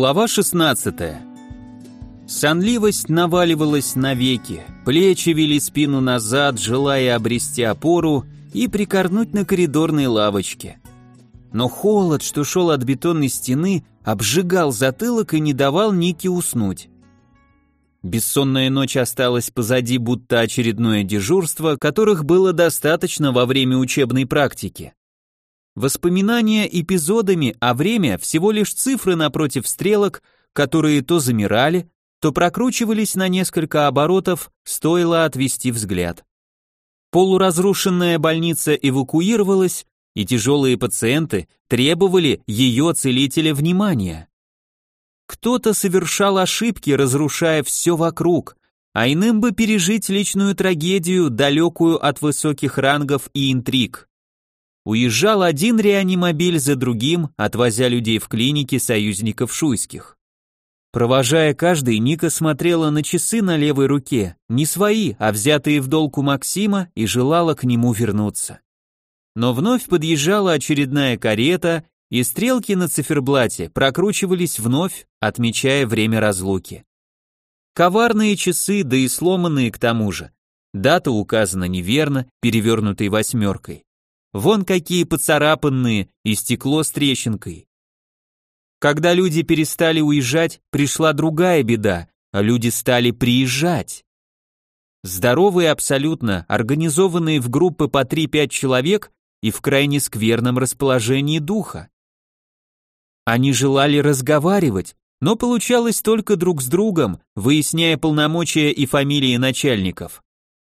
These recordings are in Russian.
Глава 16. Сонливость наваливалась на веки, плечи вели спину назад, желая обрести опору и прикорнуть на коридорной лавочке. Но холод, что шел от бетонной стены, обжигал затылок и не давал Нике уснуть. Бессонная ночь осталась позади, будто очередное дежурство, которых было достаточно во время учебной практики. Воспоминания эпизодами, а время всего лишь цифры напротив стрелок, которые то замирали, то прокручивались на несколько оборотов, стоило отвести взгляд. Полуразрушенная больница эвакуировалась, и тяжелые пациенты требовали ее целителя внимания. Кто-то совершал ошибки, разрушая все вокруг, а иным бы пережить личную трагедию, далекую от высоких рангов и интриг. Уезжал один реанимобиль за другим, отвозя людей в клиники союзников шуйских. Провожая каждый, Ника смотрела на часы на левой руке, не свои, а взятые в долг у Максима, и желала к нему вернуться. Но вновь подъезжала очередная карета, и стрелки на циферблате прокручивались вновь, отмечая время разлуки. Коварные часы, да и сломанные к тому же. Дата указана неверно, перевернутой восьмеркой. Вон какие поцарапанные и стекло с трещинкой. Когда люди перестали уезжать, пришла другая беда, а люди стали приезжать. Здоровые абсолютно, организованные в группы по 3-5 человек и в крайне скверном расположении духа. Они желали разговаривать, но получалось только друг с другом, выясняя полномочия и фамилии начальников.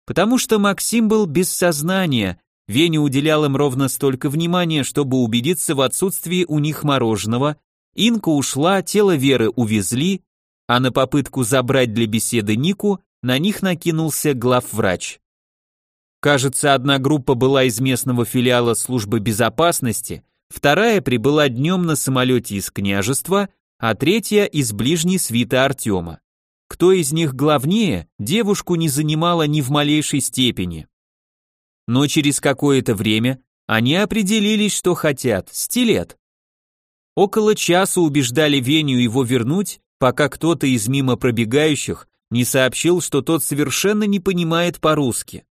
Потому что Максим был без сознания, Веня уделял им ровно столько внимания, чтобы убедиться в отсутствии у них мороженого, Инка ушла, тело Веры увезли, а на попытку забрать для беседы Нику на них накинулся главврач. Кажется, одна группа была из местного филиала службы безопасности, вторая прибыла днем на самолете из княжества, а третья из ближней свиты Артема. Кто из них главнее, девушку не занимала ни в малейшей степени но через какое-то время они определились, что хотят – стилет. Около часа убеждали Веню его вернуть, пока кто-то из мимо пробегающих не сообщил, что тот совершенно не понимает по-русски.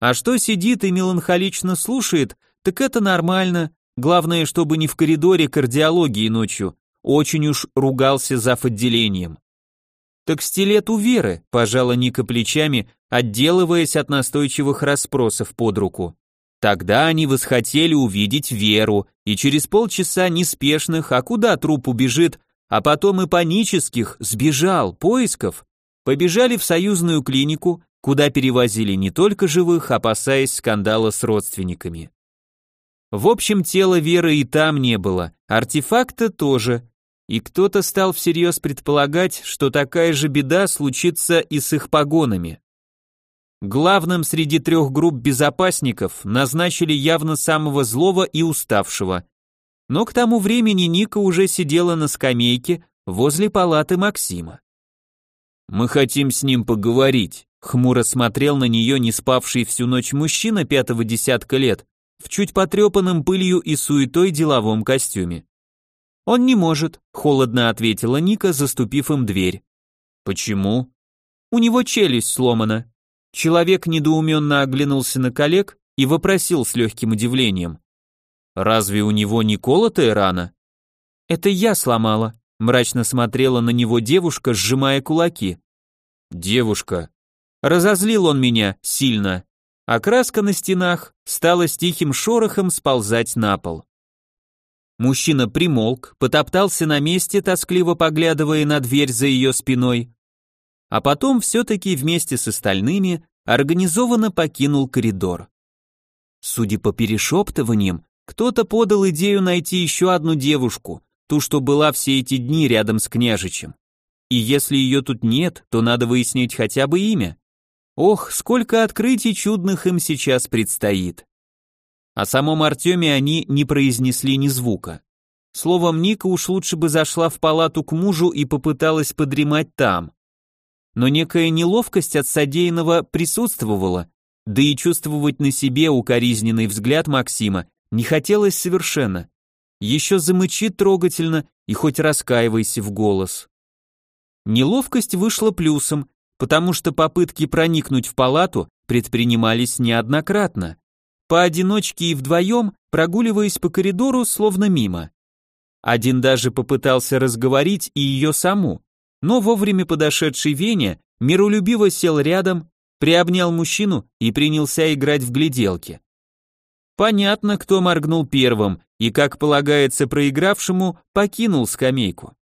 А что сидит и меланхолично слушает, так это нормально, главное, чтобы не в коридоре кардиологии ночью, очень уж ругался зав. отделением. Так стилет у Веры, пожала Ника плечами, отделываясь от настойчивых расспросов под руку. Тогда они восхотели увидеть Веру, и через полчаса неспешных, а куда труп убежит, а потом и панических, сбежал, поисков, побежали в союзную клинику, куда перевозили не только живых, опасаясь скандала с родственниками. В общем, тела Веры и там не было, артефакта тоже, и кто-то стал всерьез предполагать, что такая же беда случится и с их погонами. Главным среди трех групп безопасников назначили явно самого злого и уставшего. Но к тому времени Ника уже сидела на скамейке возле палаты Максима. «Мы хотим с ним поговорить», — хмуро смотрел на нее не спавший всю ночь мужчина пятого десятка лет в чуть потрепанном пылью и суетой деловом костюме. «Он не может», — холодно ответила Ника, заступив им дверь. «Почему?» «У него челюсть сломана», Человек недоуменно оглянулся на коллег и вопросил с легким удивлением. «Разве у него не колотая рана?» «Это я сломала», — мрачно смотрела на него девушка, сжимая кулаки. «Девушка». Разозлил он меня сильно, а краска на стенах стала с тихим шорохом сползать на пол. Мужчина примолк, потоптался на месте, тоскливо поглядывая на дверь за ее спиной, а потом все-таки вместе с остальными организованно покинул коридор. Судя по перешептываниям, кто-то подал идею найти еще одну девушку, ту, что была все эти дни рядом с княжичем. И если ее тут нет, то надо выяснить хотя бы имя. Ох, сколько открытий чудных им сейчас предстоит. О самом Артеме они не произнесли ни звука. Словом, Ника уж лучше бы зашла в палату к мужу и попыталась подремать там но некая неловкость от содеянного присутствовала, да и чувствовать на себе укоризненный взгляд Максима не хотелось совершенно. еще замычит трогательно и хоть раскаивайся в голос. Неловкость вышла плюсом, потому что попытки проникнуть в палату предпринимались неоднократно, поодиночке и вдвоем, прогуливаясь по коридору, словно мимо. Один даже попытался разговорить и ее саму, но вовремя подошедший Веня миролюбиво сел рядом, приобнял мужчину и принялся играть в гляделки. Понятно, кто моргнул первым и, как полагается проигравшему, покинул скамейку.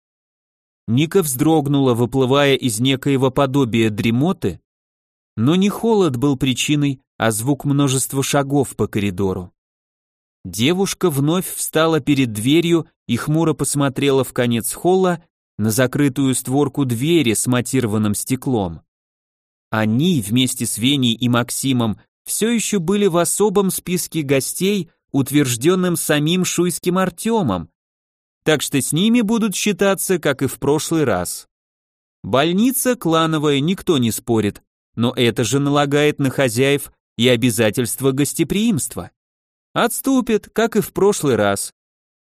Ника вздрогнула, выплывая из некоего подобия дремоты, но не холод был причиной, а звук множества шагов по коридору. Девушка вновь встала перед дверью и хмуро посмотрела в конец холла на закрытую створку двери с матированным стеклом. Они вместе с Веней и Максимом все еще были в особом списке гостей, утвержденным самим шуйским Артемом, так что с ними будут считаться, как и в прошлый раз. Больница клановая, никто не спорит, но это же налагает на хозяев и обязательство гостеприимства. Отступит, как и в прошлый раз.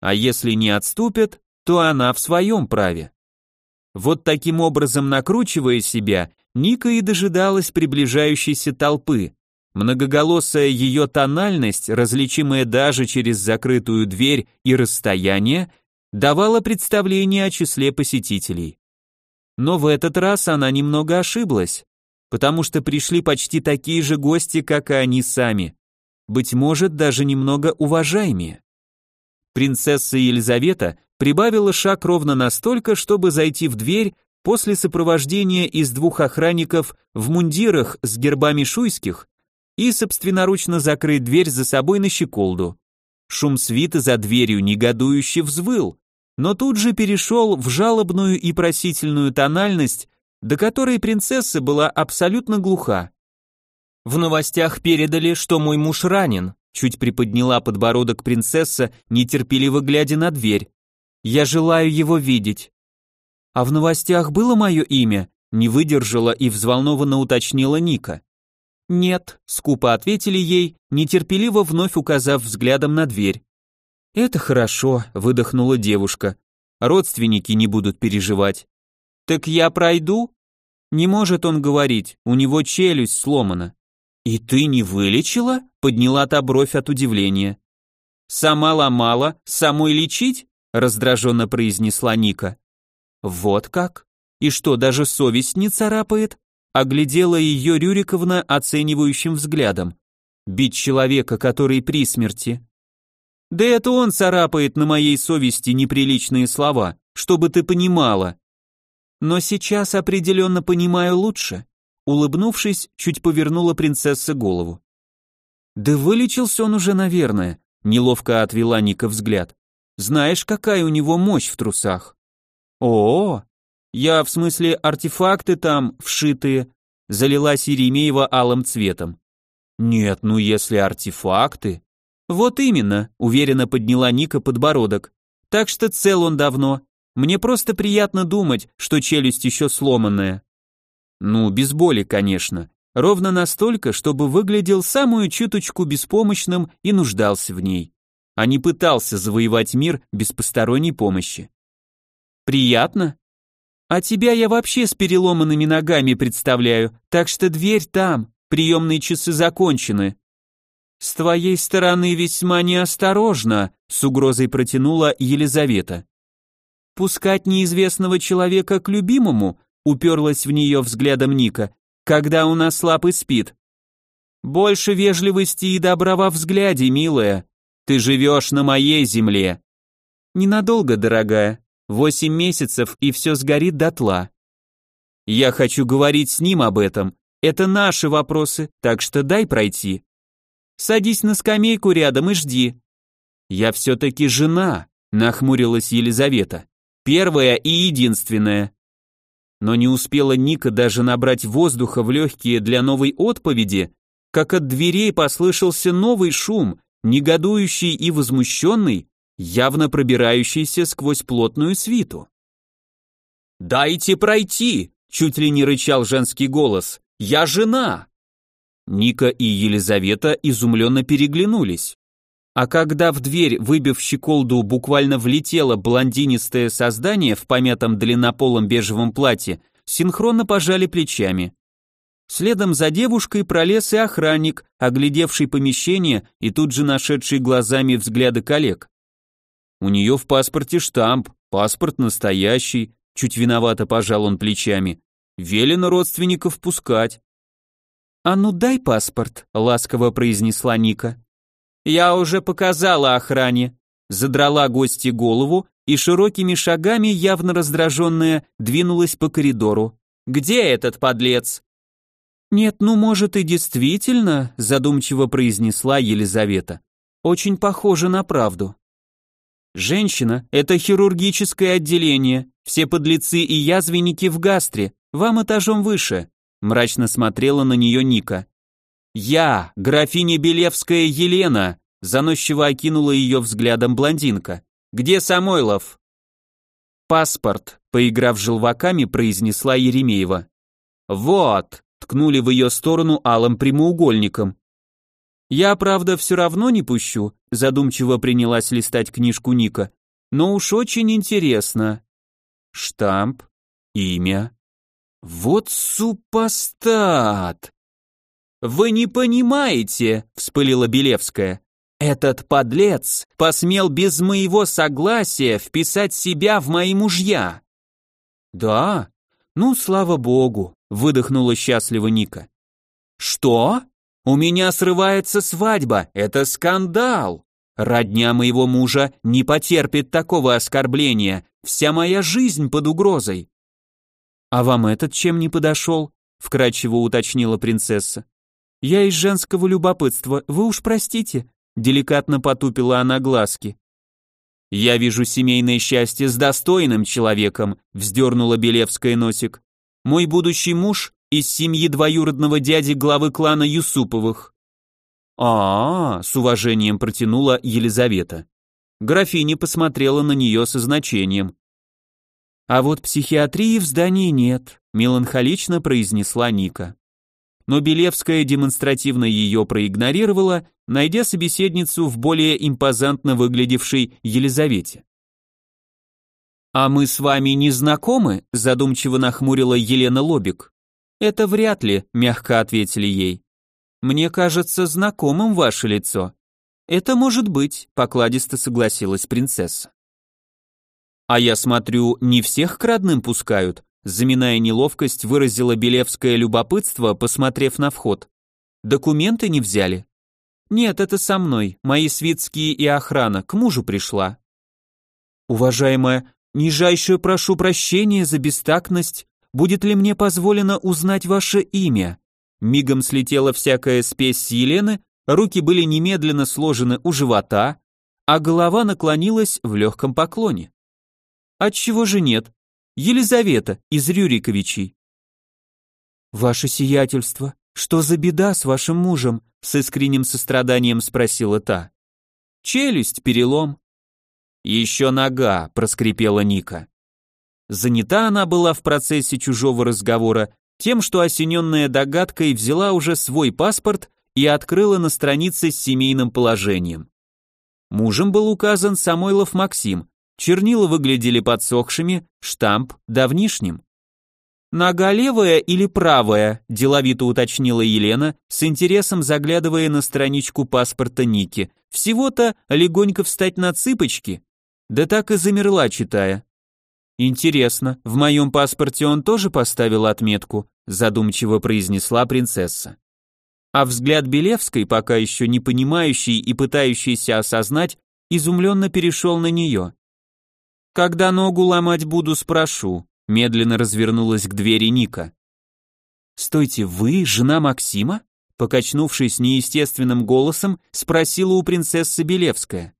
А если не отступят, то она в своем праве. Вот таким образом накручивая себя, Ника и дожидалась приближающейся толпы. Многоголосая ее тональность, различимая даже через закрытую дверь и расстояние, давала представление о числе посетителей. Но в этот раз она немного ошиблась, потому что пришли почти такие же гости, как и они сами, быть может, даже немного уважаемее. Принцесса Елизавета прибавила шаг ровно настолько, чтобы зайти в дверь после сопровождения из двух охранников в мундирах с гербами шуйских и собственноручно закрыть дверь за собой на щеколду. Шум свита за дверью негодующе взвыл, но тут же перешел в жалобную и просительную тональность, до которой принцесса была абсолютно глуха. В новостях передали, что мой муж ранен, чуть приподняла подбородок принцесса, нетерпеливо глядя на дверь. Я желаю его видеть. А в новостях было мое имя? Не выдержала и взволнованно уточнила Ника. Нет, скупо ответили ей, нетерпеливо вновь указав взглядом на дверь. «Это хорошо», — выдохнула девушка. «Родственники не будут переживать». «Так я пройду?» «Не может он говорить, у него челюсть сломана». «И ты не вылечила?» — подняла та бровь от удивления. «Сама ломала, самой лечить?» — раздраженно произнесла Ника. «Вот как? И что, даже совесть не царапает?» — оглядела ее Рюриковна оценивающим взглядом. «Бить человека, который при смерти, да это он царапает на моей совести неприличные слова, чтобы ты понимала. Но сейчас определенно понимаю лучше. Улыбнувшись, чуть повернула принцесса голову. Да вылечился он уже, наверное, неловко отвела Ника взгляд. Знаешь, какая у него мощь в трусах? О, я в смысле артефакты там вшитые, залилась Еремеева алым цветом. Нет, ну если артефакты, вот именно, уверенно подняла Ника подбородок. Так что цел он давно. Мне просто приятно думать, что челюсть еще сломанная. Ну, без боли, конечно. Ровно настолько, чтобы выглядел самую чуточку беспомощным и нуждался в ней. А не пытался завоевать мир без посторонней помощи. Приятно? А тебя я вообще с переломанными ногами представляю, так что дверь там, приемные часы закончены. «С твоей стороны весьма неосторожно», — с угрозой протянула Елизавета. «Пускать неизвестного человека к любимому?» — уперлась в нее взглядом Ника. «Когда у нас слаб и спит?» «Больше вежливости и добра во взгляде, милая. Ты живешь на моей земле». «Ненадолго, дорогая. Восемь месяцев, и все сгорит дотла». «Я хочу говорить с ним об этом. Это наши вопросы, так что дай пройти». Садись на скамейку рядом и жди». «Я все-таки жена», — нахмурилась Елизавета. «Первая и единственная». Но не успела Ника даже набрать воздуха в легкие для новой отповеди, как от дверей послышался новый шум, негодующий и возмущенный, явно пробирающийся сквозь плотную свиту. «Дайте пройти!» — чуть ли не рычал женский голос. «Я жена!» Ника и Елизавета изумленно переглянулись. А когда в дверь, выбив щеколду, буквально влетело блондинистое создание в помятом длиннополом бежевом платье, синхронно пожали плечами. Следом за девушкой пролез и охранник, оглядевший помещение и тут же нашедший глазами взгляды коллег. У нее в паспорте штамп, паспорт настоящий, чуть виновато пожал он плечами. Велено родственников пускать. «А ну дай паспорт», — ласково произнесла Ника. «Я уже показала охране», — задрала гости голову и широкими шагами, явно раздраженная, двинулась по коридору. «Где этот подлец?» «Нет, ну, может, и действительно», — задумчиво произнесла Елизавета. «Очень похоже на правду». «Женщина, это хирургическое отделение, все подлецы и язвенники в гастре, вам этажом выше», — мрачно смотрела на нее Ника. «Я, графиня Белевская Елена», — заносчиво окинула ее взглядом блондинка. «Где Самойлов?» «Паспорт», — поиграв желваками, произнесла Еремеева. «Вот», — ткнули в ее сторону алым прямоугольником. «Я, правда, все равно не пущу», — задумчиво принялась листать книжку Ника. «Но уж очень интересно». Штамп, имя. Вот супостат! «Вы не понимаете», — вспылила Белевская. «Этот подлец посмел без моего согласия вписать себя в мои мужья». «Да? Ну, слава богу», — выдохнула счастливо Ника. «Что? У меня срывается свадьба, это скандал. Родня моего мужа не потерпит такого оскорбления, вся моя жизнь под угрозой». «А вам этот чем не подошел?» — вкрадчиво уточнила принцесса. «Я из женского любопытства, вы уж простите», — деликатно потупила она глазки. «Я вижу семейное счастье с достойным человеком», — вздернула Белевская носик. «Мой будущий муж из семьи двоюродного дяди главы клана Юсуповых». А, -а, -а с уважением протянула Елизавета. Графиня посмотрела на нее со значением. «А вот психиатрии в здании нет», — меланхолично произнесла Ника но Белевская демонстративно ее проигнорировала, найдя собеседницу в более импозантно выглядевшей Елизавете. «А мы с вами не знакомы?» – задумчиво нахмурила Елена Лобик. «Это вряд ли», – мягко ответили ей. «Мне кажется знакомым ваше лицо». «Это может быть», – покладисто согласилась принцесса. «А я смотрю, не всех к родным пускают», Заминая неловкость, выразила Белевское любопытство, посмотрев на вход. «Документы не взяли?» «Нет, это со мной, мои свитские и охрана, к мужу пришла». «Уважаемая, нижайше прошу прощения за бестактность, будет ли мне позволено узнать ваше имя?» Мигом слетела всякая спесь с Елены, руки были немедленно сложены у живота, а голова наклонилась в легком поклоне. «Отчего же нет? Елизавета из Рюриковичей. Ваше сиятельство, что за беда с вашим мужем? С искренним состраданием спросила та. Челюсть, перелом. Еще нога, проскрипела Ника. Занята она была в процессе чужого разговора тем, что осененная догадкой взяла уже свой паспорт и открыла на странице с семейным положением. Мужем был указан Самойлов Максим, Чернила выглядели подсохшими, штамп давнишним. «Нога левая или правая?» – деловито уточнила Елена, с интересом заглядывая на страничку паспорта Ники. «Всего-то легонько встать на цыпочки?» Да так и замерла, читая. «Интересно, в моем паспорте он тоже поставил отметку?» – задумчиво произнесла принцесса. А взгляд Белевской, пока еще не понимающий и пытающийся осознать, изумленно перешел на нее. Когда ногу ломать буду, спрошу. Медленно развернулась к двери Ника. Стойте, вы жена Максима? Покачнувшись неестественным голосом, спросила у принцессы Белевская.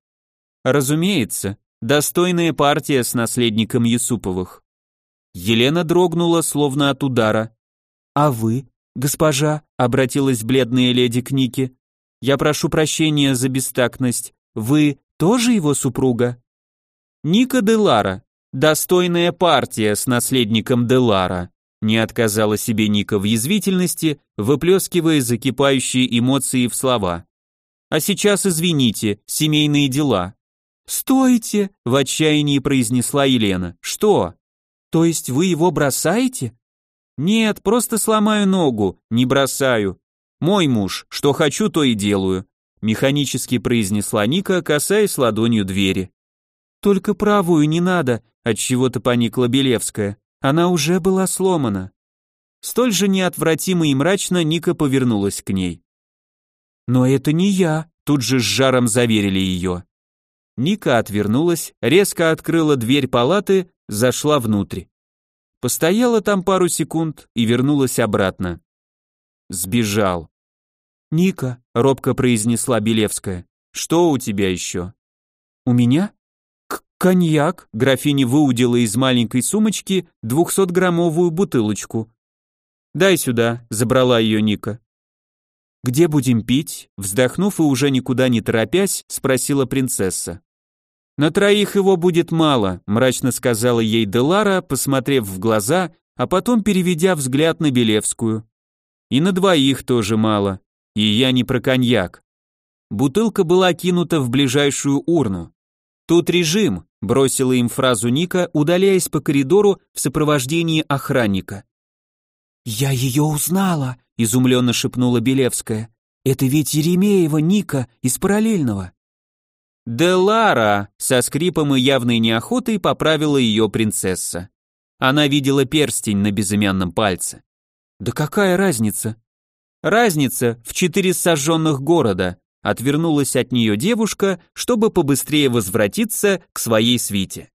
Разумеется, достойная партия с наследником Юсуповых. Елена дрогнула, словно от удара. А вы, госпожа, обратилась бледная леди к Нике. Я прошу прощения за бестактность. Вы тоже его супруга? Ника Делара, достойная партия с наследником Делара, не отказала себе Ника в язвительности, выплескивая закипающие эмоции в слова. А сейчас извините, семейные дела». «Стойте!» — в отчаянии произнесла Елена. «Что? То есть вы его бросаете?» «Нет, просто сломаю ногу, не бросаю. Мой муж, что хочу, то и делаю», — механически произнесла Ника, касаясь ладонью двери. «Только правую не надо», — отчего-то поникла Белевская. «Она уже была сломана». Столь же неотвратимо и мрачно Ника повернулась к ней. «Но это не я», — тут же с жаром заверили ее. Ника отвернулась, резко открыла дверь палаты, зашла внутрь. Постояла там пару секунд и вернулась обратно. Сбежал. «Ника», — робко произнесла Белевская, — «что у тебя еще?» «У меня?» К «Коньяк», — графиня выудила из маленькой сумочки двухсотграммовую бутылочку. «Дай сюда», — забрала ее Ника. «Где будем пить?» Вздохнув и уже никуда не торопясь, спросила принцесса. «На троих его будет мало», мрачно сказала ей Делара, посмотрев в глаза, а потом переведя взгляд на Белевскую. «И на двоих тоже мало. И я не про коньяк». Бутылка была кинута в ближайшую урну. «Тут режим», бросила им фразу Ника, удаляясь по коридору в сопровождении охранника. «Я ее узнала», — изумленно шепнула Белевская. «Это ведь Еремеева Ника из параллельного». «Да Лара!» — со скрипом и явной неохотой поправила ее принцесса. Она видела перстень на безымянном пальце. «Да какая разница?» «Разница в четыре сожженных города», — отвернулась от нее девушка, чтобы побыстрее возвратиться к своей свите.